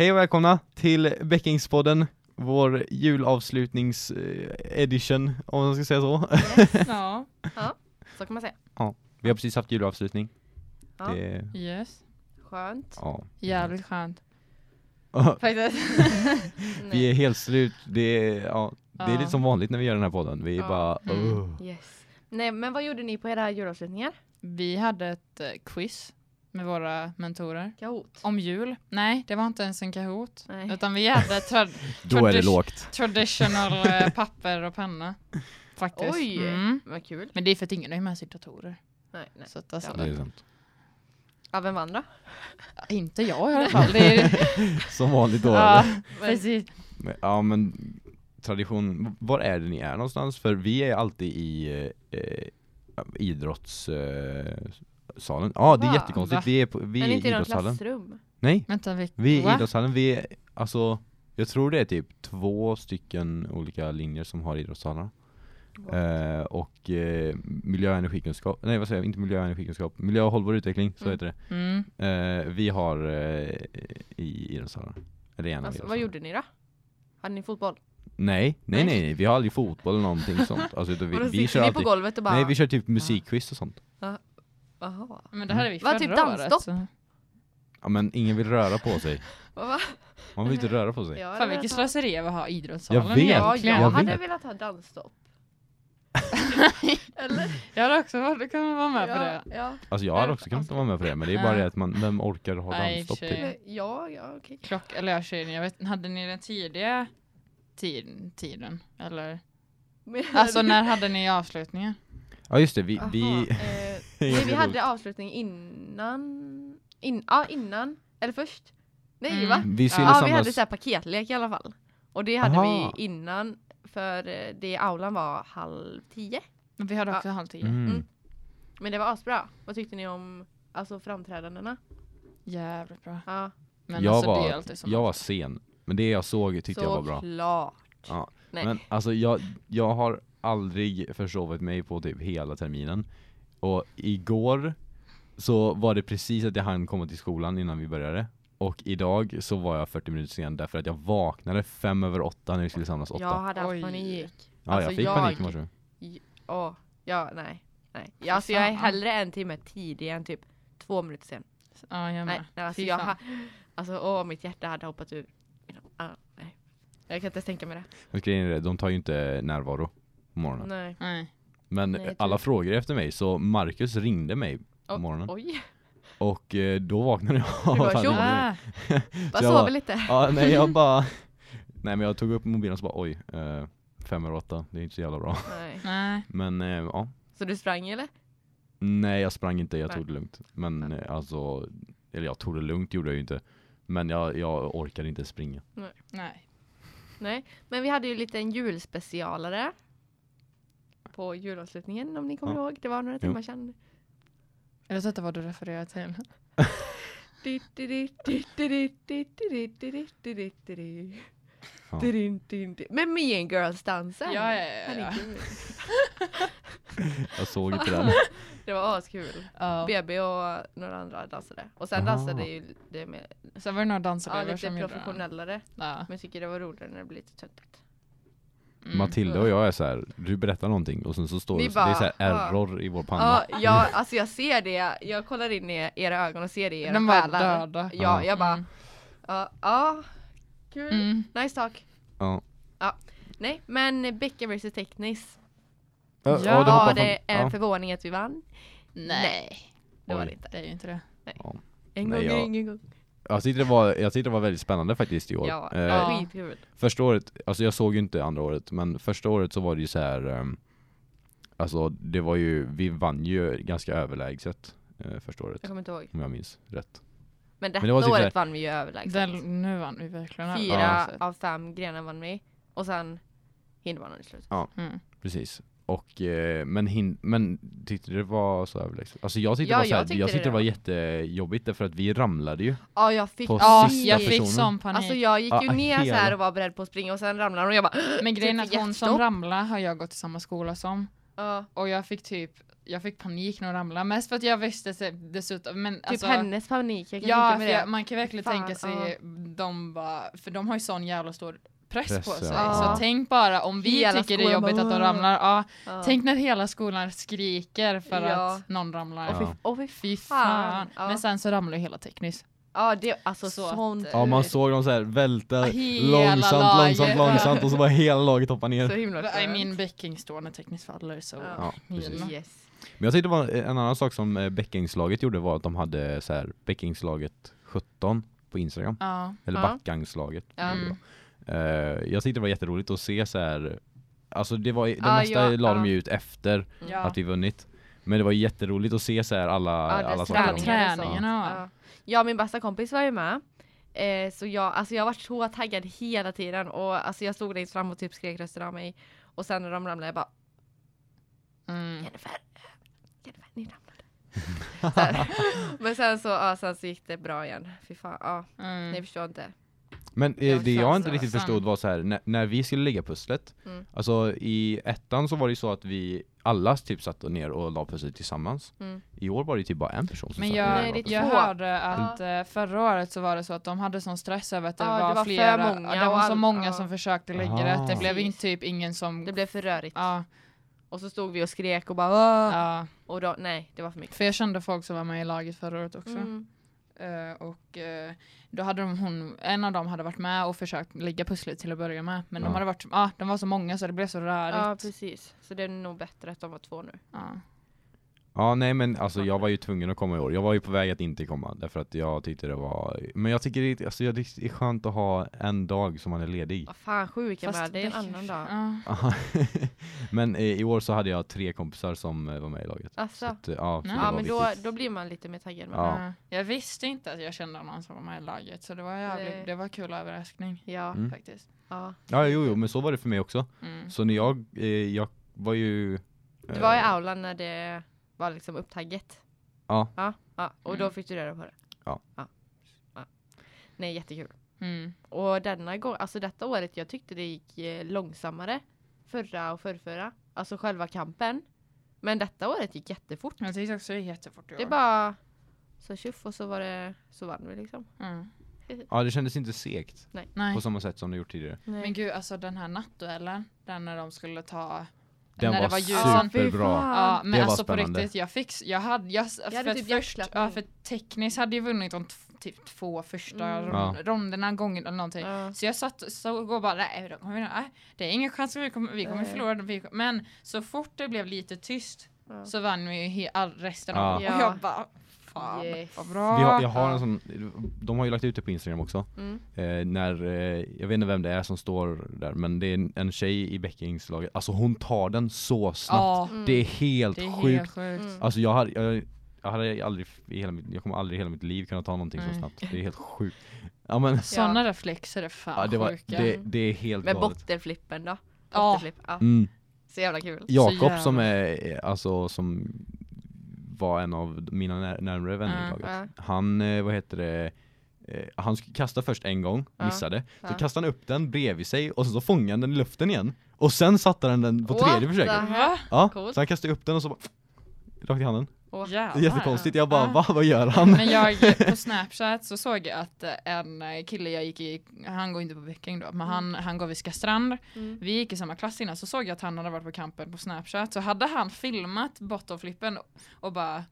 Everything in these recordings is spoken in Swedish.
Hej och välkomna till Bäckingspodden, vår julavslutnings-edition, om man ska säga så. Ja, Så kan man säga. Vi har precis haft julavslutning. Ja. Det, yes. Skönt. ja. Jävligt skönt. Faktiskt. Vi är helt slut, det är, ja, det är Ja. lite som vanligt när vi gör den här podden. Vi är Ja. bara, Mm. "Ugh." Yes. Nej, men vad gjorde ni på era julavslutningar? Vi hade ett eh, quiz med våra mentorer. Kahoot. Om jul. Nej, det var inte ens en Kahoot. Nej. Utan vi hade tra- Då är det lågt. traditional eh, papper och penna. Faktiskt. Oj, Mm. vad kul. Men det är för att ingen har med sig datorer. Nej, nej. Så att alltså, Det är sant. Ja, vem vann då? inte jag i alla fall. Det är, Som vanligt då. ja, precis. Men- Ja men tradition, var är det ni är någonstans? För vi är alltid i eh, eh, idrottssalen. Salen. ja det är Va? jättekonstigt, Va? vi är, på, vi är Men i inte i något idrottshallen. klassrum? Nej, Vänta, vi, vi är i va? idrottshallen, vi är, alltså jag tror det är typ två stycken olika linjer som har idrottshallar. Eh, och eh, miljö och energikunskap, nej vad säger jag, inte miljö och energikunskap, miljö och hållbar utveckling, så Mm. heter det. Mm. Eh, vi har eh, i idrottshallen. Eller i en Alltså, vad gjorde ni då? Hade ni fotboll? Nej, nej, Nej. nej, vi har aldrig fotboll eller någonting sånt. Alltså, vi, vi kör alltid, på golvet och bara... nej vi kör typ musikquiz och sånt. Jaha. Men det hade vi Vad, förra typ året. dansstopp? så- Ja men ingen vill röra på sig. Vad va? Man vill inte röra på sig. Jag hade Fan vilket slöseri att ha idrottssalen Jag vet. Ja, egentligen. jag, Jag hade vet. velat ha dansstopp. Eller? Jag hade också varit, kan vara med på ja, det. Ja. Alltså jag hade också kunnat vara med på det, men det är bara Nej. det att man, vem orkar ha Nej, dansstopp i och för sig. Men, ja, ja, okej. Klock, eller jag kör jag vet hade ni den tidiga tid, tiden? Eller? Men- Alltså när hade ni avslutningen? Ja just det, vi, Jaha, vi eh, nej, vi hade avslutning innan, in, ja innan, eller först. Nej Mm. va? vi Ja, vi samlas, hade så här paketlek i alla fall. Och det hade Aha. vi innan, för eh, det aulan var halv tio. Men vi hade också halv tio. mm. Mm. Men det var asbra. Vad tyckte ni om alltså, framträdandena? Jävligt bra. Ja, Men jag, alltså var, jag var sen, men det jag såg tyckte jag var bra. Såklart. Ja. Nej. Men alltså jag, jag har aldrig försovit mig på typ hela terminen. Och igår så var det precis att jag hann komma till skolan innan vi började. Och idag så var jag 40 minuter sen därför att jag vaknade fem över åtta när vi skulle samlas åtta. Jag hade haft Oj. panik. ja, alltså jag fick jag- panik i morse. Åh, ja, nej. nej. Ja, alltså, jag är hellre en timme tidigare än typ två minuter sen. Ja, jag Nej, med. nej alltså Fy jag ha, alltså åh, mitt hjärta hade hoppat ur. Ah, nej. Jag kan inte ens tänka mig det. Och grejen är det, de tar ju inte närvaro på morgonen. Nej. Nej. Men Nej, alla frågor efter mig, så Marcus ringde mig på Oh, morgonen. Oj, Och eh, då vaknade jag. Du bara, Fan, "Tjo." Ah, bara jag sover bara- lite. Ja, nej jag bara Nej men jag tog upp mobilen och så bara oj, eh, fem över åtta, det är inte så jävla bra. Nej. nej. Men eh, ja, Så du sprang eller? nej jag sprang inte, jag Nej. tog det lugnt. Men eh, alltså, eller jag tog det lugnt gjorde jag ju inte. Men jag, jag orkade inte springa. nej. Nej. Men vi hade ju lite en julspecialare. På julavslutningen om ni kommer Ja. ihåg. Det var några Jo. timmar sedan. Jag vet inte vad du refererar till. Ja. Med Mean Girls-dansen. Ja, ja, ja, ja. Jag såg inte den. Det var askul. Ja. BB och några andra dansade. Och sen Aha. dansade ju det med Sen var det några ja, danselever lite som gjorde det. professionellare. Ja. Men jag tycker det var roligare när det blev lite töntigt. Mm. Matilda och jag är så här, du berättar någonting och sen så står det, det är så här bara, error i vår panna. Ja, jag, alltså jag ser det. Jag kollar in i era ögon och ser det i era De var själar. döda. Ja, jag bara, Mm. ja, ja, kul, Mm. nice talk. Ja. Nej, men Becka vs Teknis. Ja, Ja, det Var det en ja. förvåning att vi vann? Nej. Det var Oj. det inte. Det är ju inte det. En Nej, gång är jag- ingen gång. Jag tyckte det var, jag tyckte det var väldigt spännande faktiskt i år. Ja, Eh, Ja. Första året, alltså jag såg ju inte andra året, men första året så var det ju så här. ehm, Alltså det var ju, vi vann ju ganska överlägset eh, första året, Jag kommer inte ihåg. om jag minns rätt. Men detta det var typ året såhär- vann vi ju överlägset. Den, nu vann vi verkligen. Fyra Ja. av fem grenar vann vi. Och sen hinderbanan i slutet. Mm. Precis. Och, eh, men, hin- men tyckte det var så överlägset? Alltså jag tyckte Ja, det var så här, jag tyckte jag det tyckte det var var. jättejobbigt därför att vi ramlade ju. Ja, jag fick... På Ja, sista jag fick sån panik. Alltså jag gick ju Ja, ner så hela- här och var beredd på att springa och sen ramlade hon och jag bara Men grejen är typ att hon som ramlade har jag gått i samma skola som. Ja, Och jag fick typ, jag fick panik när jag ramlade. Mest för att jag visste dessutom. Men, Typ alltså, hennes panik, jag kan Ja, tänka mig det. jag, man kan verkligen Fan, tänka sig, de bara, för de har ju sån jävla stor press, Press, på sig. Ja. Så tänk bara om vi Hela tycker det är jobbigt bara, att de ramlar. Ja, Ja. Tänk när hela skolan skriker för Ja. att någon ramlar. Och fy, och fy Fy fan. Men sen så ramlar ju hela tekniskt. Ja, det alltså Så sånt. Ja man såg dem så här välta Hela långsamt, laget. långsamt, långsamt och så bara hela laget hoppar ner. så himla I min bäcking står när tekniskt faller så. Ja. Ja, precis. Mina. Yes. Men jag tyckte det var en annan sak som eh, Bäckingslaget gjorde var att de hade så här Bäckingslaget 17 på Instagram. Ja. Eller Ja. Backangslaget. Ja. Mm. Eh, jag tyckte det var jätteroligt att se så här. Alltså det var, det Ja, mesta ja, la de ju ut efter Ja. att vi vunnit. Men det var jätteroligt att se så här alla, Ja, alla saker. Träningarna. Ja. ja, min bästa kompis var ju med. Eh, så jag, alltså jag har varit så taggad hela tiden och alltså jag stod längst fram och typ skrek röster av mig. Och sen när de ramlade jag bara Mm. Jennifer, Jennifer, ni ramlade. Men sen så, ja, sen så gick det bra igen. Fy fan, ja, Mm. ni förstår inte. Men eh, Jag det jag inte riktigt förstod var så här när, när vi skulle lägga pusslet. Mm. Alltså i ettan så var det ju så att vi alla typ satt ner och la pusslet tillsammans. Mm. I år var det typ bara en person som Men satt jag, ner och Nej, jag hörde att eh, förra året så var det så att de hade sån stress över att det, Ja, var, det var för flera, många ja, det var så all- många ja. som försökte lägga det. att Det Ah. blev inte typ ingen som... Det blev för rörigt. Ja, Och så stod vi och skrek och bara Åh! ja. Och då, nej, det var för mycket. För jag kände folk som var med i laget förra året också. Mm. Eh, och eh, då hade de, hon, en av dem hade varit med och försökt lägga pusslet till att börja med. Men de Ja. hade varit, ja de var så många så det blev så rörigt. Ja, precis. Så det är nog bättre att de var två nu. Ja. Ja nej men alltså jag var ju tvungen att komma i år. Jag var ju på väg att inte komma därför att jag tyckte det var Men jag tycker det, alltså, det är skönt att ha en dag som man är ledig. Vad fan sjuka Fast med, det är en annan dag. Ja. Men eh, i år så hade jag tre kompisar som eh, var med i laget. Så Alltså. att, eh, ja, Ja, men då, då blir man lite mer taggad med Ja. Jag visste inte att jag kände någon som var med i laget så det var jävligt, Det- det var kul överraskning Ja, Mm. faktiskt. ja. Ja jo jo men så var det för mig också. Mm. Så när jag, eh, jag var ju Du var i aulan när det var liksom upptagget. Ja. Ja, ja. och då Mm. fick du reda på det. Ja. ja. ja. Nej, jättekul. Mm. Och denna gång, alltså detta året, jag tyckte det gick eh, långsammare. Förra och förrförra. Alltså själva kampen. Men detta året gick jättefort. Jag tyckte också det gick jättefort i år. Det är bara så tjoff och så var det, så vann vi liksom. mm. Ja det kändes inte segt Nej. på samma sätt som det gjort tidigare. Men gud, alltså den här nattduellen, den när de skulle ta Den när var det var superbra. Ja, men Det var alltså på riktigt, jag fick, jag hade, jag, för, hade att typ först, ja, för tekniskt hade ju vunnit de typ två första Mm. Ja. ronderna gången eller någonting. Ja. Så jag satt så och bara, nej, då kommer vi, nej det är ingen chans, vi kommer, vi kommer förlora. Vi, men så fort det blev lite tyst så vann vi ju all resten Ja. av Och Ja. jag bara, fan Yes. vad bra. Vi har, jag har Ja. en sån, de har ju lagt ut det på Instagram också. Mm. Eh, när, eh, jag vet inte vem det är som står där, men det är en, en tjej i Bäckingslaget. Alltså hon tar den så snabbt. Ja, Mm. Det är helt det är sjukt. helt sjukt. Mm. Alltså jag hade, jag, jag hade aldrig i hela mitt, jag kommer aldrig i hela mitt liv kunna ta någonting så Nej. snabbt. Det är helt sjukt. Ja men, Sådana reflexer är fan ja, det, var, sjuka. det, det är helt Med galet. bottenflippen då? Ja. Bottenflipp. Ja. Mm. Så jävla kul. Jakob som är, alltså som var en av mina när, närmare vänner i laget. Han, eh, vad heter det, eh, han kastade först en gång, missade. Så kastade han upp den bredvid sig och så, fångade han den i luften igen. Och sen satte han den på tredje försöket. Ja, så han kastade upp den och så bara rakt i handen. Är Jävlar. jättekonstigt, jag bara Ja. va, vad gör han? Men jag, på Snapchat så såg jag att eh, en eh, kille jag gick i, han går inte på Bäcking då, men han, han går vid Skastrand. Mm. Vi gick i samma klass innan så såg jag att han hade varit på campen på Snapchat. Så hade han filmat bottenflippen och bara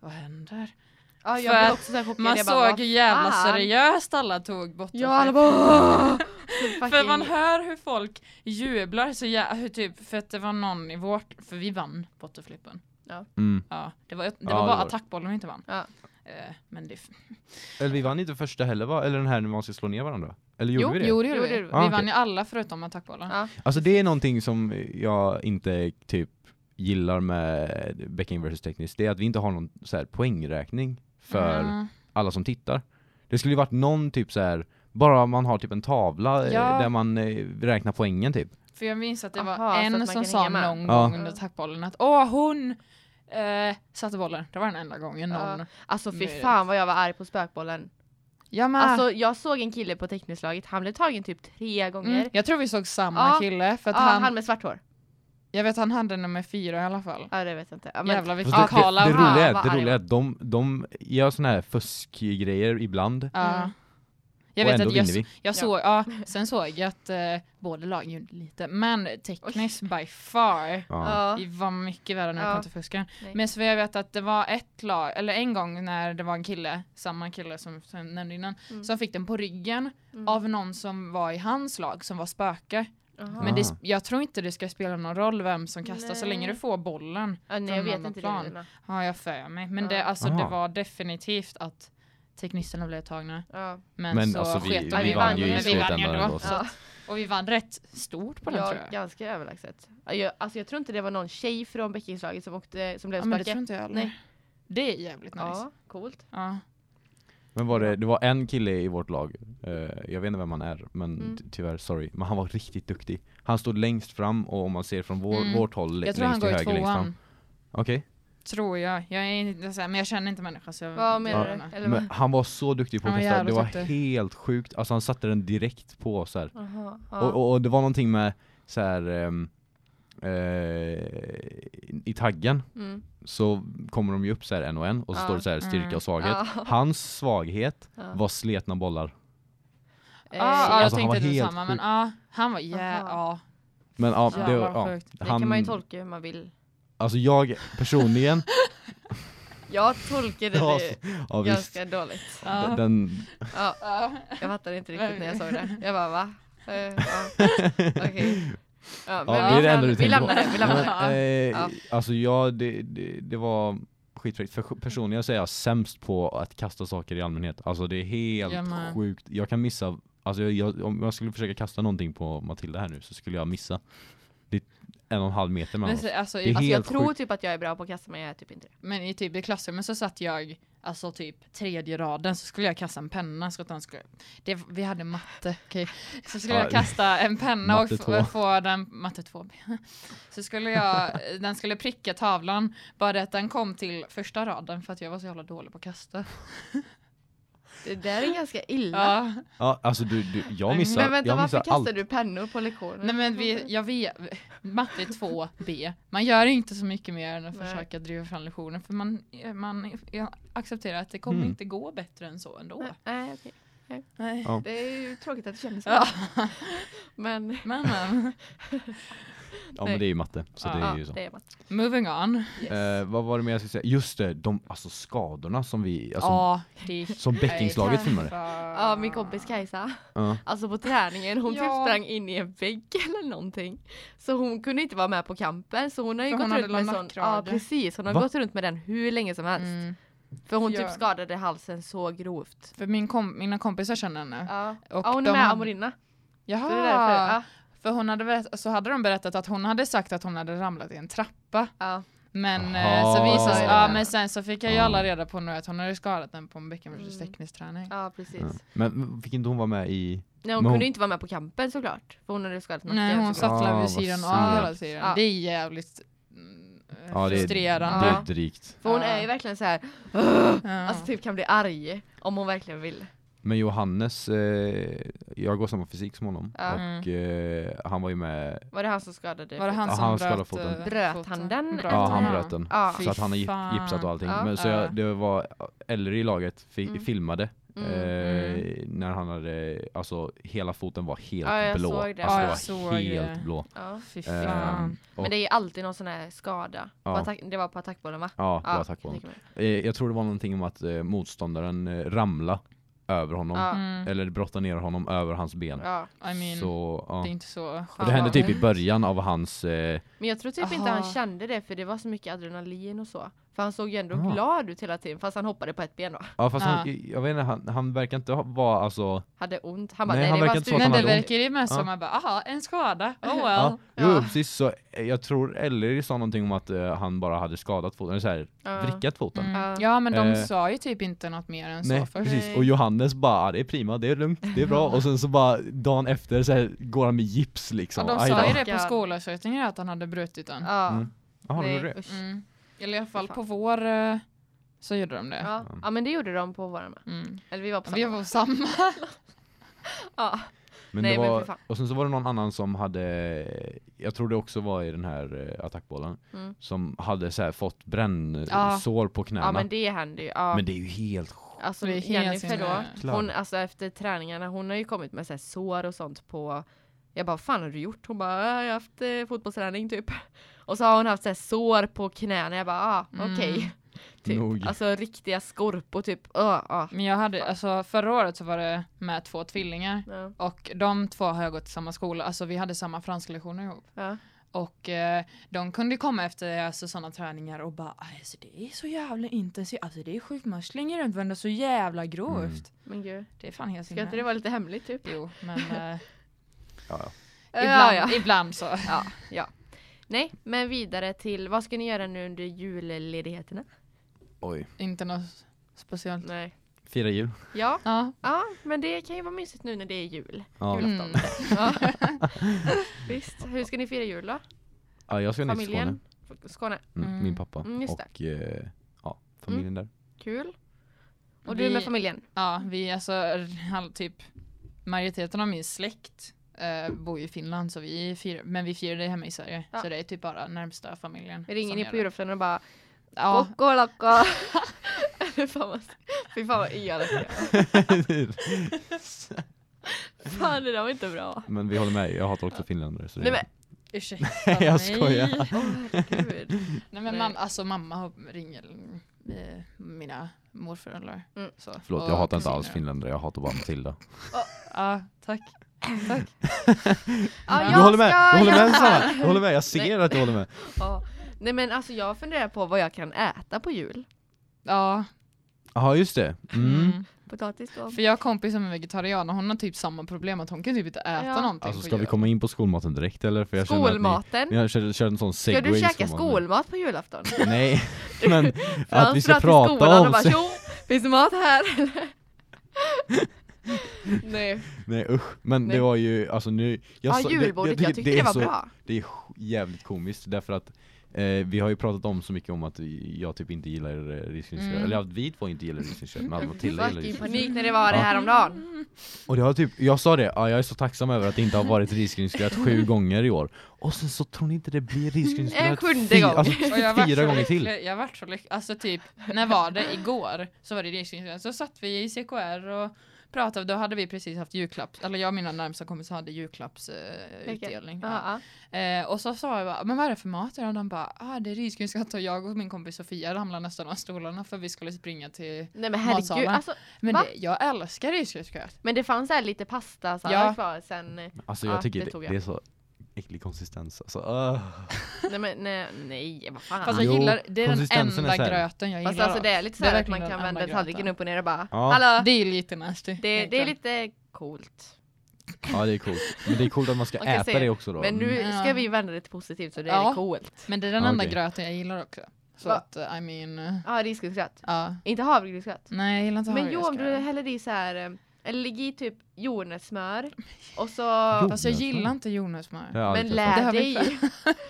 vad händer? Ja, För jag blev att också så här chockad. Man jag bara, såg hur jävla fan? seriöst alla tog bottenflippen. Ja, alla bara För man hör hur folk jublar så jä- hur typ, för att det var någon i vårt, för vi vann bottenflippen. Mm. Ja, det var, det Ja, var det bara var attackbollen vi inte vann. Ja. Eh, men det, Eller vi vann inte första heller va? Eller den här när man ska slå ner varandra? Eller gjorde Jo, vi det? Jo, det gjorde Jo, vi. Vi vi. Ah, vann ju alla förutom attackbollen. Ja. Alltså det är någonting som jag inte typ gillar med Becking vs Tekniskt, det är att vi inte har någon så här poängräkning för Mm. alla som tittar. Det skulle ju varit någon typ så här bara man har typ en tavla eh, Ja. där man eh, räknar poängen typ. För jag minns att det Aha, var en som sa någon Ja. gång under attackbollen att åh hon eh, satte bollen. Det var den enda gången Ja. någon. Alltså fy fan vad jag var arg på spökbollen. Jag med. Alltså jag såg en kille på teckningslaget, han blev tagen typ tre gånger. mm, jag tror vi såg samma Ja. kille för att ja, han, han... med svart hår. Jag vet han hade nummer fyra i alla fall. Ja, det vet jag inte. Ja, men, Jävlar vilken det, det, kala det han roliga är, det roliga är att de, de gör såna här fuskgrejer ibland Ja. Mm. Jag och vet ändå att jag, vi. jag såg, ja, sen såg jag att eh, båda lagen gjorde lite, men tekniskt by far Ja. Ja. var mycket värre när det Ja. kom till fusken. Men så jag vet att det var ett lag, eller en gång när det var en kille, samma kille som, jag nämnde innan, Mm. som fick den på ryggen Mm. av någon som var i hans lag som var spöke. Jaha. Men det, jag tror inte det ska spela någon roll vem som kastar så Nej. länge du får bollen. ja, nej, jag vet inte plan. det. Har jag för mig. Men Ja. det, alltså, det Aha. var definitivt att teknisterna blev tagna. Ja. Men, Men så alltså vi, sket vi, de i vann ju i vi slutändan ändå. så- Ja. Och vi vann rätt stort på den Ja, tror jag. ganska överlägset. Alltså jag tror inte det var någon tjej från Bäckingslaget som, åkte, som blev Ja, men det tror inte jag heller. Nej. Det är jävligt nice. Ja, coolt. Ja. Men var det, det var en kille i vårt lag, eh, jag vet inte vem han är, men Mm. ty- tyvärr, sorry, men han var riktigt duktig. Han stod längst fram och om man ser från vår, Mm. vårt håll, Jag tror han längst till höger längst fram. Okej, Tror jag. Jag är inte så här, men jag känner inte människan så jag Vad menar du? Eller vad? men han var så duktig på att kasta, det var duktig. helt sjukt, alltså han satte den direkt på så här. Jaha, ja. Och, och, och det var någonting med så här. ehm, eh, i taggen Mm. så kommer de ju upp så här en och en och så Ja. står det så här styrka Mm. och svaghet. Ja. Hans svaghet Ja. var sletna bollar. Ja, Eh, ja, jag Alltså, tänkte helt detsamma men ja, han var Aha. ja. Men ja, det, ja det kan man ju tolka hur man vill. Alltså jag personligen, Jag tolkade ja, det ja visst, ganska dåligt. Ja. den, Ja, Ja. jag fattade inte riktigt när jag såg det. Jag bara va? Eh, ja. Okej. Ja, men ja, vi, det vi tänker lämnar det. Vi lämnar det. Eh, Ja. Alltså ja, det, det, det var skitfräckt. För personligen så är jag sämst på att kasta saker i allmänhet. Alltså det är helt Jag sjukt. Jag kan missa, alltså jag, jag, om jag skulle försöka kasta någonting på Matilda här nu så skulle jag missa. En och en halv meter mellan Men, oss. så- alltså, Alltså jag tror sjukt. typ att jag är bra på att kasta men jag är typ inte det. men i typ i klassrummet så satt jag Alltså typ tredje raden så skulle jag kasta en penna så att den skulle det, Vi hade matte, okej Så skulle Ja, jag kasta en penna och två. få den Matte 2 Så skulle jag Den skulle pricka tavlan Bara att den kom till första raden för att jag var så jävla dålig på att kasta Det där är ganska illa. Ja Ja, alltså du, du jag missar, Men vänta jag varför missar kastar allt. du pennor på lektionen? Nej men vi, jag vet, matte 2B, man gör inte så mycket mer än att Nej. försöka driva fram lektionen för man, man accepterar att det kommer Mm. inte gå bättre än så ändå. Nej, Nej, okej. Nej. Ja. Det är ju tråkigt att det känns så. Ja, Men men, men Ja men det är ju matte, så det är ja, ju så. det är matte. moving on. Yes. Eh, vad var det mer jag skulle säga? Just det, de alltså skadorna som vi, alltså, Ja, det som Bäckingslaget filmade. Ja, min kompis Kajsa. Ja. Alltså på träningen, hon Ja. typ sprang in i en vägg eller någonting. Så hon kunde inte vara med på campen så hon har ju gått runt med sån, ja precis, hon har Va? gått runt med den hur länge som helst. Mm. För hon Ja. typ skadade halsen så grovt. För min kom, mina kompisar känner henne. Ja, Och ja hon är de med Amorina. Jaha, Så det är därför. Ja, för hon hade så hade de berättat att hon hade sagt att hon hade ramlat i en trappa. ja. Men, Aha. eh, så visade, sig- Ja. men sen så fick jag ju alla reda på nu att hon hade skadat den på en bäckenvårdsteknisk Mm. teknisk träning. ja precis. Ja. Men fick inte hon vara med i, Nej, hon hon- kunde inte vara med på campen såklart. För hon hade skadat nacken. Nej hon satt där Ah, vid vad sidan av hela tiden. Ja. Det är jävligt mm, ja det är, frustrerande. det är drygt. För hon Ja. är ju verkligen så här. Ja. alltså typ kan bli arg om hon verkligen vill. Men Johannes, eh, jag går samma fysik som honom Ja. och eh, han var ju med, Var det han som skadade? var det han Ja, som han bröt, skadade foten. eh, Bröt foten? han den? Bröt ja han bröt den. Ja. Så att han har gipsat och allting. Ja. Men så Ja. jag, det var, Ellery i laget fi, Mm. filmade Mm. eh, när han hade, alltså hela foten var helt Ja, jag blå. såg det. Alltså Ja, det jag var såg helt det. blå. Ja. Fan. och, Men det är ju alltid någon sån här skada. Ja. På det var på attackbollen va? ja, det var jag eh, Jag tror det var någonting om att eh, motståndaren eh, ramla över honom. Ja. Mm. Eller brottade ner honom över hans ben. Ja. I mean, Så, ja. det är inte så Och det hände typ i början av hans, eh, Men jag tror typ inte Aha. han kände det för det var så mycket adrenalin och så. För han såg ju ändå Aha. glad ut hela tiden fast han hoppade på ett ben då. ja fast Ja. Han, jag vet inte, han, han verkar inte ha- vara alltså Hade ont. Han bara Nej, nej, han det verkar var inte Men det verkar ju mest Ja. som att bara, aha, en skada, oh well. Ja, Ja. jo precis så eh, jag tror Ellery sa någonting om att eh, han bara hade skadat foten, eller så här, Ja. vrickat foten. Mm. Ja. Ja men de Eh. sa ju typ inte något mer än Nej, så först. precis. Och Johannes bara, "Ah, det är prima, det är lugnt, det är bra. Och sen så bara dagen efter så här, går han med gips Ja, liksom. de Aj sa ju det på skolavslutningen att han hade brutit den. Ja. Mm. Jaha, Nej, det var det. Mm. Eller i alla fall på vår eh, så gjorde de det. Ja. ja men det gjorde de på våran med. Mm. Eller vi var på Vi samma. var samma. Ja. Men Nej, det men var, fan. och sen så var det någon annan som hade, jag tror det också var i den här eh, attackbollen, Mm. som hade så här fått brännsår Ja. på knäna. Ja men det händer ju. Ja. Men det är ju helt Alltså Det är helt Jennifer då, hon, alltså efter träningarna, hon har ju kommit med så här sår och sånt på Jag bara, vad fan har du gjort? Hon bara, "Ja, jag har haft eh, fotbollsträning typ Och så har hon haft så här sår på knäna, jag bara, ah, Mm. okej typ. Nog. Alltså riktiga skorpor typ, uh, uh. Men jag hade, alltså förra året så var det med två tvillingar Ja, och de två har jag gått i samma skola, alltså vi hade samma franska lektioner ihop. ja. Och eh, de kunde komma efter alltså, sådana träningar och bara alltså det är så jävla intensivt, alltså det är sjukt, man slänger runt varandra så jävla grovt. Mm. Men gud, Det är fan helt ska inte det vara lite hemligt typ? Jo, men eh, ja, ja. ibland, ja, ja. ibland så. ja, ja. Nej, men vidare till, vad ska ni göra nu under julledigheterna? Oj. Inte något speciellt. Nej. Fira jul. Ja, Ja, ja, men det kan ju vara mysigt nu när det är jul. Ja. Julafton. Mm. Ja. Visst, hur ska ni fira jul då? ja, jag ska ner till Skåne. Familjen? Skåne, Mm, Mm. Min pappa. Mm, just och eh, ja, familjen där. kul. Och du Vi- med familjen? ja, vi alltså all, typ majoriteten av min släkt eh, bor ju i Finland så vi firar, men vi firar det hemma i Sverige. Ja. Så det är typ bara närmsta familjen. Ringer ni på julafton och bara Ja, Kocko locko! Fy fan vad, fy fan det är. Fan det där var inte bra. men vi håller med, jag hatar också finländare. Så Nej men, ursäkta Jag mig. skojar. åh herregud. Nej men Nej. mam- alltså mamma ringer eh, mina morföräldrar. Mm. Så. Förlåt, jag hatar inte alls finländare, jag hatar bara Matilda. Ja, tack. Tack. Ja, Du jag håller med, ska du håller med Sanna, du håller med, jag ser Nej. att du håller med. Ja. Nej men alltså jag funderar på vad jag kan äta på jul. Ja. Ja just det. Mm. Mm. Potatis då. För jag har kompis som är vegetarian och hon har typ samma problem att hon kan typ inte äta Ja. någonting Alltså på ska vi jul. komma in på skolmaten direkt eller? För jag Skolmaten. Ni, har kört, kört en sån Ska segway du i käka skolmaten. skolmat på julafton? Nej, men att vi ska prata skolan och om... bara finns det mat här? Nej. Nej usch, men Nej. det var ju, alltså nu... Ja sa- julbordet, jag, tyckte det, är var så, bra. Det är jävligt komiskt därför att eh, vi har ju pratat om så mycket om att jag typ inte gillar eh, risgrynsgröt, Mm. eller att vi två inte gillar risgrynsgröt, men Matilda gillar Fucking risgrynsgröt. panik när det var det Ja. häromdagen. Och det har typ, jag sa det, ja, jag är så tacksam över att det inte har varit risgrynsgröt sju gånger i år. Och sen så tror ni inte det blir risgrynsgröt En sjunde gång. Alltså jag fyra gånger till. Jag vart så lycklig, alltså typ, när var det? Igår så var det risgrynsgröt, så satt vi i CKR och pratade, då hade vi precis haft julklapps, eller jag och mina närmsta kompisar hade julklappsutdelning. Utdelning. Ja, ja. Eh, och så sa jag bara, men vad är det för mat? Och de bara, ah, det är risgrynsgröt och jag och min kompis Sofia ramlade nästan av stolarna för vi skulle springa till Nej men herregud, Matsalen. alltså, Men det, jag älskar risgrynsgröt. men det fanns här lite pasta så Ja. kvar sen. Alltså Ja, jag tycker det det, tog det, jag. är så äcklig konsistens. Alltså, uh. Nej men nej, nej vad fan. Fast jag Jo, gillar, det är den är enda så här. gröten jag Fast gillar. alltså det är lite så är att man kan vända tallriken upp och ner och bara Ja. Hallå! det är lite nasty. Det, det är lite coolt. Ja det är coolt. Men det är coolt att man ska Man äta säga- det också då. Men nu Mm. ska vi vända det till positivt så det är Ja. det coolt. Men det är den enda okej. gröten jag gillar också. Så Va? att, uh, I mean, uh, Ja, risgrynsgröt. ja. Inte havregrynsgröt. Nej jag gillar inte Men jo, om du havregrynsgröt. häller i så här eh, eller lägg i typ jordnötssmör och så Jo. Fast jag Jordnötssmör. gillar inte jordnötssmör. Men lär dig.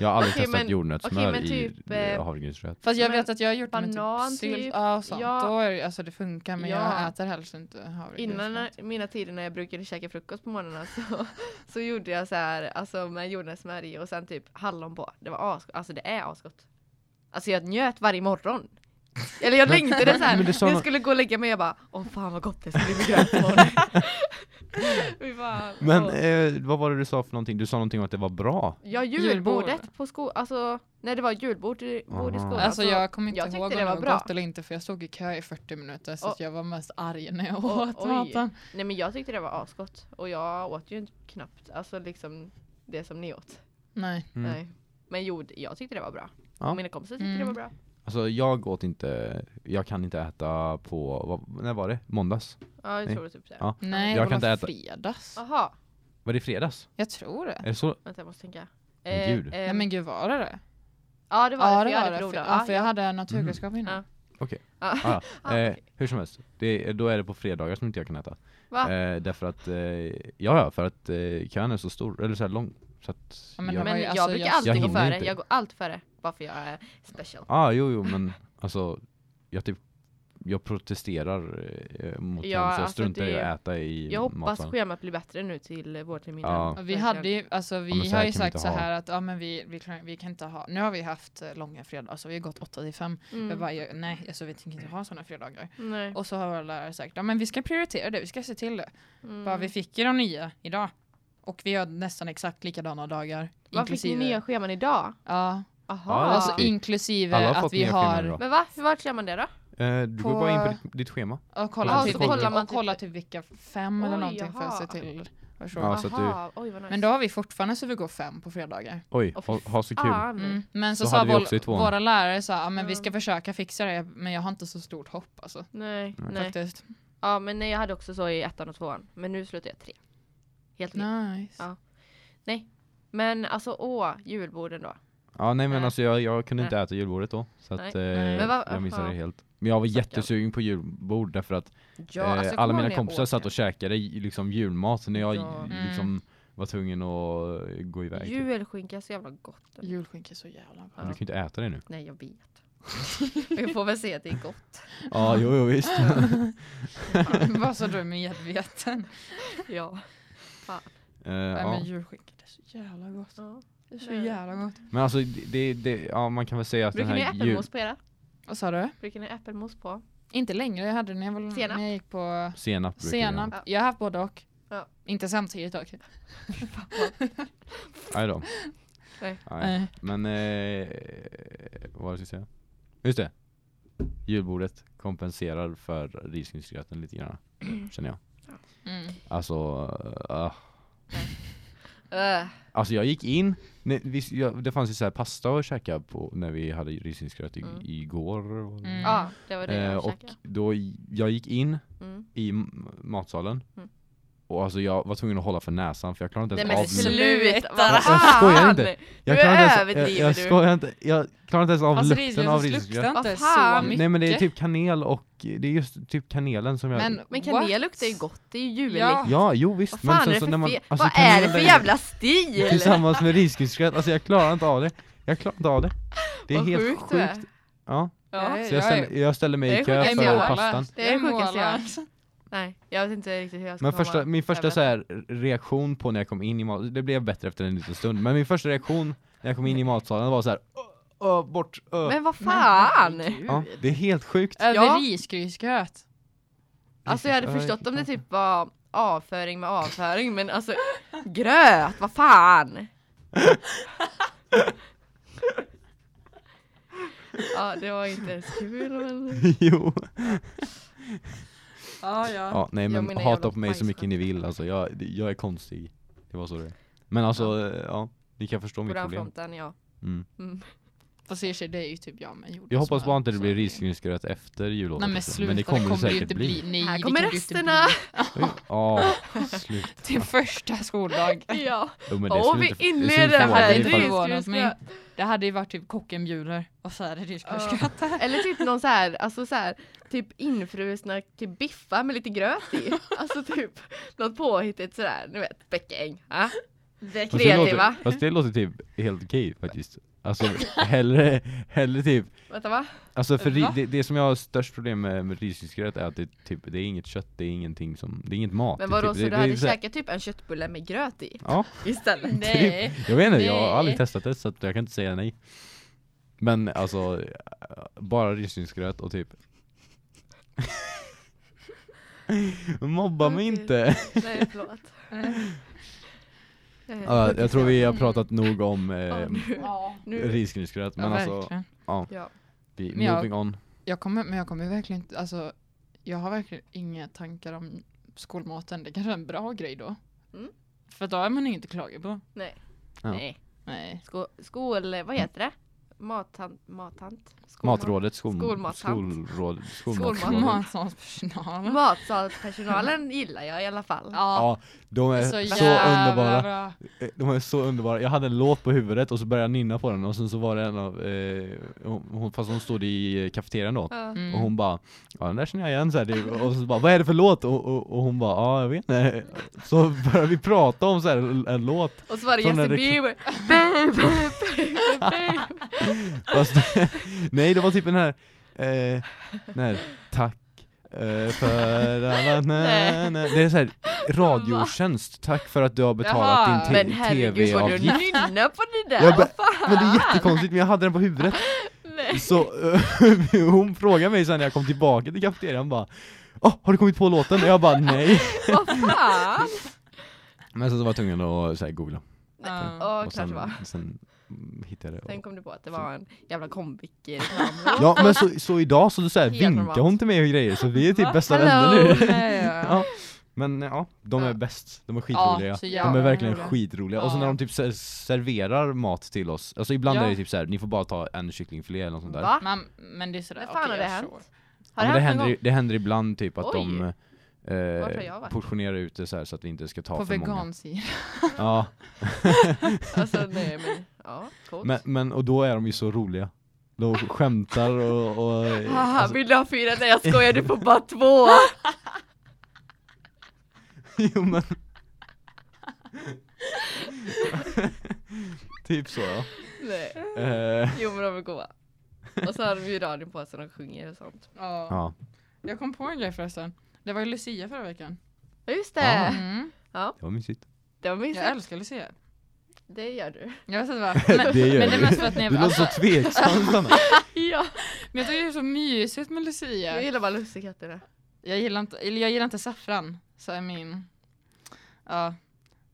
Jag har aldrig Okej, testat men- jordnötssmör men typ, i eh, havregrynsgröt. Fast jag vet att jag har gjort det med banan typ sylt typ, och sånt. ja. Då är det, alltså det funkar men Ja. jag äter helst inte havregrynsgröt. Innan mina tider när jag brukade käka frukost på morgonen så, så gjorde jag så här, alltså med jordnötssmör i och sen typ hallon på. Det var as, alltså det är asgott. Alltså jag njöt varje morgon. Eller jag längtade så här. jag skulle gå och lägga mig jag bara åh fan vad gott det ska bli med gröt imorgon. Men eh, vad var det du sa för någonting? Du sa någonting om att det var bra. Ja Julbord. julbordet på skolan, alltså när det var julbord i, skolan. Alltså så- jag kommer inte jag tyckte ihåg om det var var bra. gott eller inte för jag stod i kö i 40 minuter så Och- jag var mest arg när jag Och- åt oj. maten. Nej men jag tyckte det var asgott och jag åt ju inte knappt alltså liksom det som ni åt. Nej. Mm. Nej. Men jo, jag tyckte det var bra. Ja. Och mina kompisar tyckte Mm. det var bra. Alltså jag åt inte, jag kan inte äta på, vad, när var det? Måndags? Ja, jag Nej. tror det typ det. Ja. Nej, Jag det kan var inte äta- fredags. Jaha, Var det fredags? Jag tror det. Är det så? vänta jag måste tänka. Men gud. Nej men gud var det det? ja det var ja det, det för jag var hade det. För, ja, för jag hade naturkunskap innan. Ja. Okej. Ja. Ah, Ah, eh, hur som helst, det, då är det på fredagar som inte jag kan äta. Va? Eh, därför att, eh, ja ja, för att eh, kön är så stor, eller så här lång. Så att Ja, men jag, det Men jag alltså, brukar jag- alltid jag gå före. inte. Jag går allt före. Bara för jag är special. ah, jo jo men alltså, jag typ jag protesterar eh, mot Ja, ja, så jag alltså struntar i det- att äta i Jag hoppas schemat blir bättre nu till vårterminen. Ja. Vi hade ju, alltså vi så har ju sagt så ha. här att ja men vi, vi, kan, vi kan inte ha, nu har vi haft eh, långa fredagar, alltså vi har gått 8 till 5. Mm. Jag bara, jag, nej alltså vi tänker inte ha sådana fredagar. Nej. Och så har våra lärare sagt, ja men vi ska prioritera det, vi ska se till det. Mm. Bara, vi fick ju de nya idag. Och vi har nästan exakt likadana dagar. Vad fick ni nya scheman idag? Ja, Aha. Alltså inklusive att vi har. Men va? Vart ser man det då? Eh, du går på- bara in på ditt, ditt schema. och kolla, Ja, till, så vilka, kollar man typ- kolla till vilka fem eller Oj, någonting för att se jaha. till. vad så. Ja, så att du- oj nice. Men då har vi fortfarande så vi går fem på fredagar. Oj, ha, ha så kul. Mm. Men så, Så sa hade vi vår, våra lärare sa, men vi ska försöka fixa det, men jag har inte så stort hopp alltså. Nej, Nej. nej. Faktiskt. Ja men nej, jag hade också så i ettan och tvåan. Men nu slutar jag tre. Helt. Nice. Ja. Men alltså åh, julborden då. Ja nej men Nej. alltså jag, jag kunde inte äta julbordet då. Så att eh, Men vad- jag missade det helt. Men jag var jättesugen på julbord därför att Ja, eh, alltså, alla mina kompisar satt och käkade i- liksom julmat när jag Ja. Mm. liksom var tvungen att eh, gå iväg. Typ. Julskinka är så jävla gott. Julskinka är så jävla Men Du gott. kan ju inte äta det nu. Nej jag vet. jag får väl se att det är gott. Ja, jo, jo visst. Bara så du är medveten. Ja. Eh, Nej ja. men julskinka, är så jävla gott. ja. Det är så jävla gott. Men alltså det, det, ja man kan väl säga att Brukar den ni här jul... äppelmos på era? Vad sa du? Brukar ni äppelmos på? Inte längre, jag hade det när jag, var, Senap? när jag gick på Senap brukar senap. Ja. Jag har haft både och. Ja. Inte samtidigt dock. Nej då. Nej. Nej. Men, eh, vad var det jag säga? Just det. Julbordet kompenserar för risgrynsgröten lite grann. Känner jag. Mm. Alltså, uh, Äh, alltså jag gick in, nej, visst, jag, det fanns ju så här pasta att käka på när vi hade risgrynsgröt i, Mm. igår. Mm. Ja, det var det Eh, jag och käkade. då, jag gick in Mm. i matsalen Mm. Och alltså jag var tvungen att hålla för näsan för jag klarade inte ens men av slut. sluta! Jag- jag skojar inte. Jag Nu klarade inte ens, jag, du. skojar inte, jag klarade inte ens av Alltså lukten av risgrynsgröt inte så mycket. Nej men det är typ kanel och det är just typ kanelen som jag Men, Men kanel what? luktar ju gott, det är ju juligt. Ja. Ja, jo visst Vad fan är det för när man, fel? alltså, Vad är det för jävla stil? Tillsammans med risgrynsgröt, alltså jag klarar inte av det Jag klarar inte av det Det är Vad helt sjukt sjukt. Ja, Ja. så jag ställer, jag ställer mig i kö för pastan Det är det sjukaste jag har. Nej, jag vet inte riktigt hur jag ska Men komma första, min första så här reaktion på när jag kom in i mat, det blev bättre efter en liten stund Men min första reaktion när jag kom in i matsalen var så här, "Åh, åh, bort, åh." Men vad Men fan! herregud. Ja, det är helt sjukt Över Ja. risgrynsgröt. Alltså jag hade förstått om det typ var avföring med avföring men alltså gröt, vad fan! Ja det var inte ens kul men Jo, Ja, ja. ja, nej Jag men menar hata på mig så mycket ni vill alltså, jag, jag är konstig Det var så det. Men alltså, ja, ja ni kan förstå på mitt den problem fronten ja. mm. Mm. Fast för sig, det är ju typ jag med Jag hoppas bara inte det blir risgrynsgröt efter jullovet Nej men sluta, men det kommer det säkert inte bli, bli. Nej, Här kommer resterna! Ja, slut Till första skoldag. Ja, Jo, men det och vi inleder här mig. risgrynsgröt. Det hade ju varit typ kocken bjuder och så är det risgrynsgröt. Eller typ någon så här, alltså så här, typ infrusna typ biffar med lite gröt i. Alltså typ något påhittigt sådär, ni vet, bäckäng. Ja? Det är Fast det, kreativa. låter, fast det låter typ helt okej faktiskt Alltså hellre, hellre typ Vänta va? Alltså för Va? det, det som jag har störst problem med, med risgrynsgröt är att det, typ, det är inget kött, det är ingenting som, det är inget mat Men är vadå, typ, så det, du hade käkat typ en köttbulle med gröt i Ja, istället? Nej. jag vet inte, jag har Nej. aldrig testat det så jag kan inte säga nej Men alltså, bara risgrynsgröt och typ Mobba mig inte! Nej förlåt. Ja, jag tror vi har pratat nog om Ja, eh. Ja. risgrynsgröt, men ja, alltså, verkligen. Ja. vi, Men jag- moving on Jag kommer, men jag kommer verkligen inte, alltså jag har verkligen inga tankar om skolmaten. Det kanske är en bra grej då. Mm. För då är man inget att klaga på. Nej. Ja. Nej. Nej. Sko skol, vad heter det? Mattant, mattant? Skolmat- Matrådet, skol, Skolmatstant. skolråd, Skolmat. skolmatsrådet Matsalspersonalen. Gillar jag i alla fall. Ja, de är så, så, underbara bra. Eh, De är så underbara, jag hade en låt på huvudet och så började jag nynna på den och sen så var det en av, eh, hon, fast hon stod i eh, kafeterian då. Mm. Och hon bara, ja den där känner jag igen så här, typ. och så bara, vad är det för låt? Och, och, och hon bara, ja jag vet inte Så började vi prata om så här, en, en låt Och så var det Justin Bieber. Baby, baby, baby. Nej det var typ den här eh, nej, tack eh, för alla, Nej. nej. Det är så här, radiotjänst, tack för att du har betalat Jaha. din Men herregud vad du tv-avgift. nynnar på det där! Jag bara, vad fan? Men det är jättekonstigt, men jag hade den på huvudet. Nej. Så eh, hon frågade mig sen när jag kom tillbaka till kafeterian bara Åh, har du kommit på låten? Och jag bara nej. Vad fan? Men sen så var jag tvungen att så här, googla. Ja, och klart det sen, var. sen hittade jag det. Sen kom du på att det var en jävla komvik-reklam. Ja men så, så idag så, Helt vinkar hon till mig och grejer så vi är typ bästa Hello. vänner nu. Ja. ja. Men ja, de är Ja. bäst. De är skitroliga. Ja, de är verkligen roliga. skitroliga. Och så Ja. när de typ ser- serverar mat till oss, alltså ibland Ja. är det typ så här, ni får bara ta en kycklingfilé eller något sånt där. Va? Men, men det är sådär, okej, det jag hänt? förstår. Har ja, det det, händer, det händer ibland typ att Oj. de eh, portionerar ut det så här så att vi inte ska ta På för många. vegansida. Ja, Alltså nej men, ja, coolt. men, men och då är de ju så roliga. De skämtar och... och Haha, alltså, vill du ha fyra? Nej jag skojar, du får bara två! jo men... typ så ja. Nej. Eh, Jo men de är goa. Och så har de ju radion på så de sjunger och sånt. Ja. ja. Jag kom på en grej förresten. Det var ju Lucia förra veckan. Ja just det! Ja. Mm. Ja, Det var mysigt. det var Jag mysigt. älskar Lucia. Det gör du. Jag vet inte varför. Men, det gör men det är mest för att ni Du låter så alltså, tveksam Sanna. Ja! Men jag tycker det är så mysigt med Jag Lucia. gillar bara lussekatterna. Jag gillar inte, eller jag gillar inte saffran. Så är min, ja,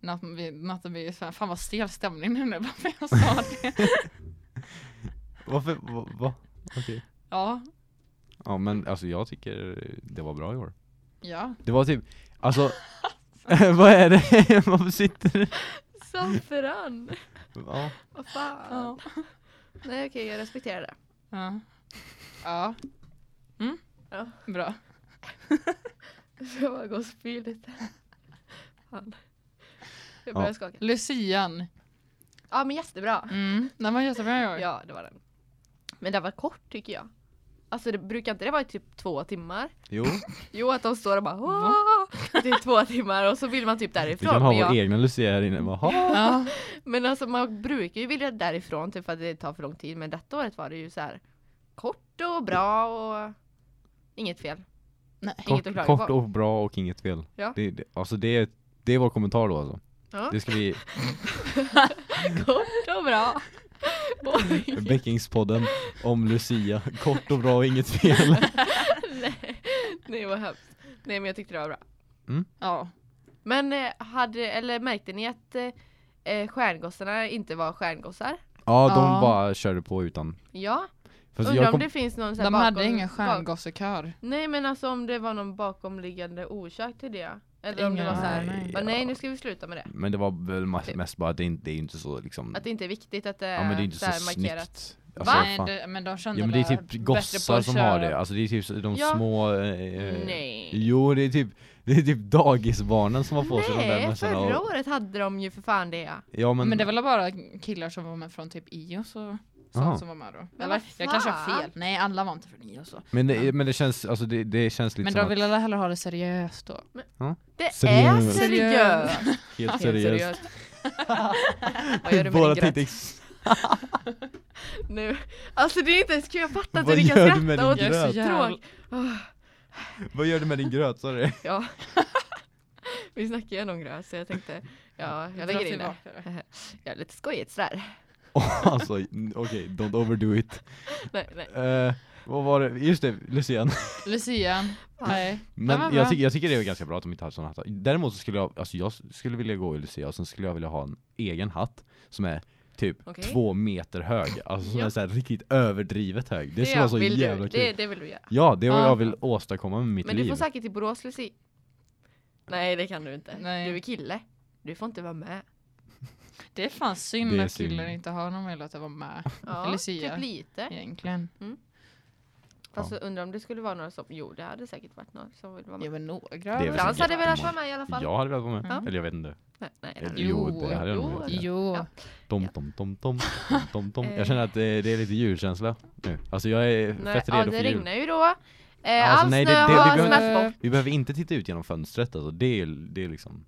något vi, något vi, fan, fan vad stel stämning nu när varför jag sa det. Varför? Va? va? Okej. Ja, Ja men alltså jag tycker det var bra i år. ja. Det var typ, alltså vad är det? Varför sitter du? Saffran! Ja. Vad fan? Ja. Nej okej, jag respekterar det. Ja. Ja. Mm. Ja. Bra. Jag bara gå och spy lite. Fan. Jag börjar Ja. skaka. Lucian. Ja men jättebra. Mm. Den var jättebra i år. Ja det var den. Men det var kort tycker jag. Alltså det brukar inte det vara i typ två timmar? Jo, Jo att de står och bara Åh! i typ två timmar och så vill man typ vi därifrån. kan ha men, vår jag, egna Lucia här inne. Bara. Ja. men alltså man brukar ju vilja därifrån typ för att det tar för lång tid. Men detta året var det ju så här kort och bra och inget fel. Nej. Inget att Kort, kort och bra och inget fel. Ja. Det, det, alltså det, är- det är vår kommentar då alltså. Ja. Det ska vi, Kort och bra. Bäckingspodden om Lucia. Kort och bra och inget fel. nej, nej vad hemskt. Nej men jag tyckte det var bra. Ja. Men eh, hade, eller märkte ni att eh, eh, stjärngossarna inte var stjärngossar? Ja, de Ja. bara körde på utan. Ja, Fast undrar jag om kom, det finns någon sån här De hade bakom- ingen bak- stjärngossekör. Nej men alltså om det var någon bakomliggande orsak till det. Eller om det Ingen var så här, aning. bara, nej nu ska vi sluta med det. men det var väl mest, mest bara att det inte, det är inte så liksom. Att det inte är viktigt att det ja men det är inte så här så markerat. snyggt. Alltså, Nej, fan. det, men de kände Ja men det är typ gossar som har det, alltså det är typ de Ja. små eh, Nej. Jo det är typ Det är typ dagisbarnen som har på sig de där Nej, mössorna förra och, året hade de ju för fan det. Ja men, Men, det var väl bara killar som var med från typ IOS och. Sånt som var med då. Men Eller jag kanske har fel. Nej alla var inte från IOS så. men, det, men det känns, alltså det, det känns lite Men som de ville hellre ha det seriöst då. Det Seriöst. är seriöst! helt Helt seriöst Vad gör du med Båda din gröt? Nu. Alltså det är inte ens kul, jag fattar inte Vad hur ni kan gör du med skratta din åt gröt? Jag är så jävla... Åh, Vad gör du med din gröt sa du? Ja. Vi snackar ju om gröt så jag tänkte, ja jag lägger in det. Jag är lite skojigt sådär. alltså okej, don't overdo it Nej, nej. Eh, Vad var det, just det, Lucian Lucian. Nej. Men var jag, tycker, jag tycker det är ganska bra att de inte har sådana hattar Däremot så skulle jag, alltså jag skulle vilja gå i Lucia och sen skulle jag vilja ha en egen hatt Som är typ Okej. två meter hög, alltså som Ja. är så här riktigt överdrivet hög Det, Det skulle vara så vill jävla du. kul Det, det vill du göra. Ja, det är vad Ja. jag vill åstadkomma med mitt Men du liv får säkert till Borås Lucia. Nej det kan du inte. Nej. Du är kille. Du får inte vara med. Det är fan synd Det är att killar synd. inte har någon möjlighet att vara med Ja, Lucia. typ lite. egentligen. Fast Ja. så undrar om det skulle vara några som, jo det hade säkert varit några som vill vara Det med. några. Det är väl Frans hade velat vara med i alla fall. Jag hade velat vara med, Ja. eller jag vet inte Nej, nej, det Eller, hade Jo, Jo, det hade jag jo. Ja. Tom, Ja. tom, tom, tom, tom, tom, tom. Eh. Jag känner att det, det är lite julkänsla nu Alltså jag är Nej, fett ja, redo det för jul regnar ju då. Eh, Alltså, all nej, snö det- det- har behöver- smält bort. Vi behöver inte titta ut genom fönstret alltså, det är, det är liksom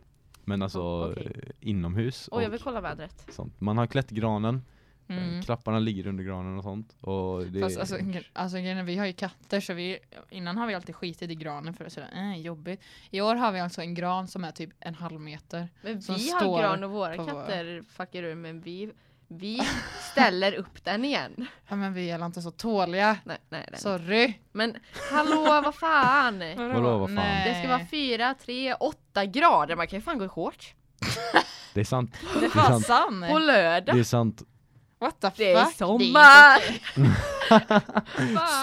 Men alltså okej. eh, inomhus Oj, jag och vill kolla vädret. sånt. Man har klätt granen Mm. Klapparna ligger under granen och sånt. Och det, Fast alltså, alltså vi har ju katter så vi, innan har vi alltid skitit i granen för att säga äh, jobbigt. I år har vi alltså en gran som är typ en halv meter. Men vi har gran och våra på vår- katter fuckar ur men vi, vi ställer upp den igen. Ja men vi är inte så tåliga. Nej, nej, nej. Sorry. Men hallå vad fan! Vadå, vad fan? Nej. Det ska vara fyra, tre, åtta grader. Man kan ju fan gå i shorts. det är sant. Det är Det är fan sant. sant. På lördag. Det är sant. What the Det är fuck? sommar!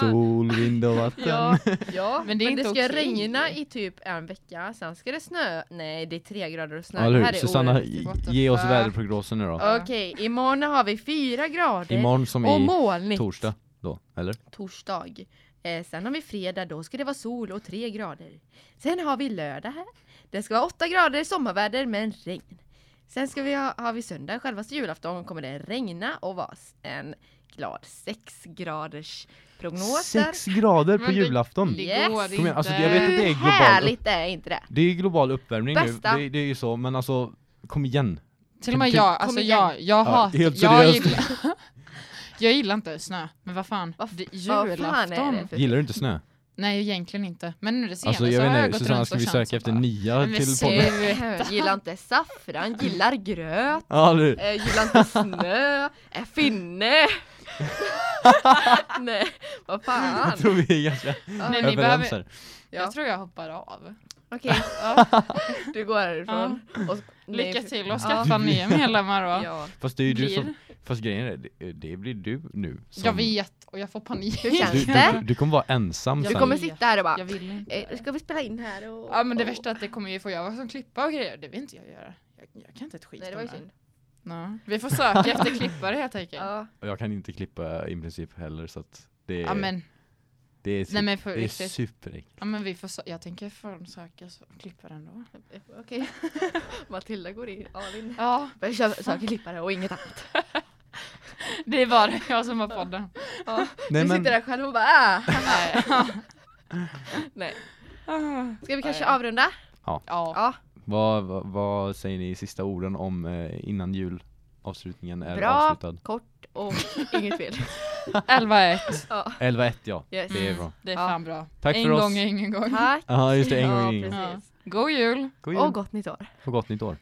Sol, vind och vatten. Ja, ja, Men men det det, är inte ska okej. regna i typ en vecka, sen ska det snö. Nej, det är tre grader och snö. Ja, det här är Susanna, ge oss fuck? väderprognosen nu då. Okej, imorgon har vi fyra grader Imorgon som och i molnigt. torsdag då, eller? Torsdag. Eh, sen har vi fredag, då ska det vara sol och tre grader. Sen har vi lördag här. Det ska vara åtta grader sommarväder men regn. Sen ska vi ha, har vi söndag, självaste julafton kommer det regna och vara en glad sex graders prognos där. Sex grader på det- julafton! Det Yes. går Kom inte. igen, alltså, jag vet att det är global härligt är inte det? Det är global uppvärmning Bästa. nu, det, det är ju så, men alltså kom igen. Till och med Kom- jag, kom alltså igen. jag, jag Ja, hatar, helt jag gillar, jag gillar inte snö, men vad fan, Vad det, f- vad fan julafton. det Gillar du inte snö? Nej egentligen inte, men nu det senaste Alltså jag så har jag gått Susanna runt ska och vi söka efter nia Men till podden? Gillar inte saffran, gillar gröt, Ja, det, eh, gillar inte snö, är finne. Nej, vad fan. jag tror vi är ganska Ja, Nej, ni behöver- ja. Jag tror jag hoppar av. Okej, ja. du går härifrån. Och, nej, Lycka till och Ja. skaffa nya medlemmar då. Ja. Fast det är ju du som, fast grejen är, det, det blir du nu. Som, Jag vet, och jag får panik. Hur känns Du, det? du, du kommer vara ensam Jag Du sen. kommer vet. sitta här och bara, Jag vill inte. eh, ska vi spela in här och... Ja men det och- värsta är att det kommer ju få jag som klippa och grejer, det vill inte jag göra. Jag, jag kan inte ett skit Nej det var ju synd. Nej. Vi får söka efter klippare helt enkelt. Ja, Ja. Och jag kan inte klippa i princip heller så att det är, men, det är, nej men det är superäckligt. Ja men vi får jag tänker fan söka så- klippare ändå. Okej. Matilda går in all in. Ja, Jag söker klippare och inget annat. det är bara jag som har podden. Ja. Nej du men, sitter där själv och bara ah. Nej. Nej. Ah. Ska vi kanske Nej. avrunda? Ja, Ja. vad, vad, vad säger ni i sista orden om eh, innan jul avslutningen är Bra. avslutad? Kort och inget fel. 11-1. Ja. 11-1 ja, Yes. det är bra. Det är Ja. fan bra. Tack en för oss. gång är ingen gång. Tack. Ja just det, en gång ja, in. precis. God jul! God jul Och gott nytt år. och gott nytt år.